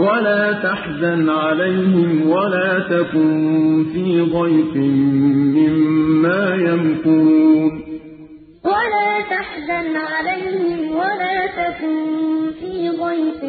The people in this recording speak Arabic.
ولا تحزن عليهم ولا تكن في ضيق مما يمكرون. ولا تحزن عليهم ولا تكن في ضيق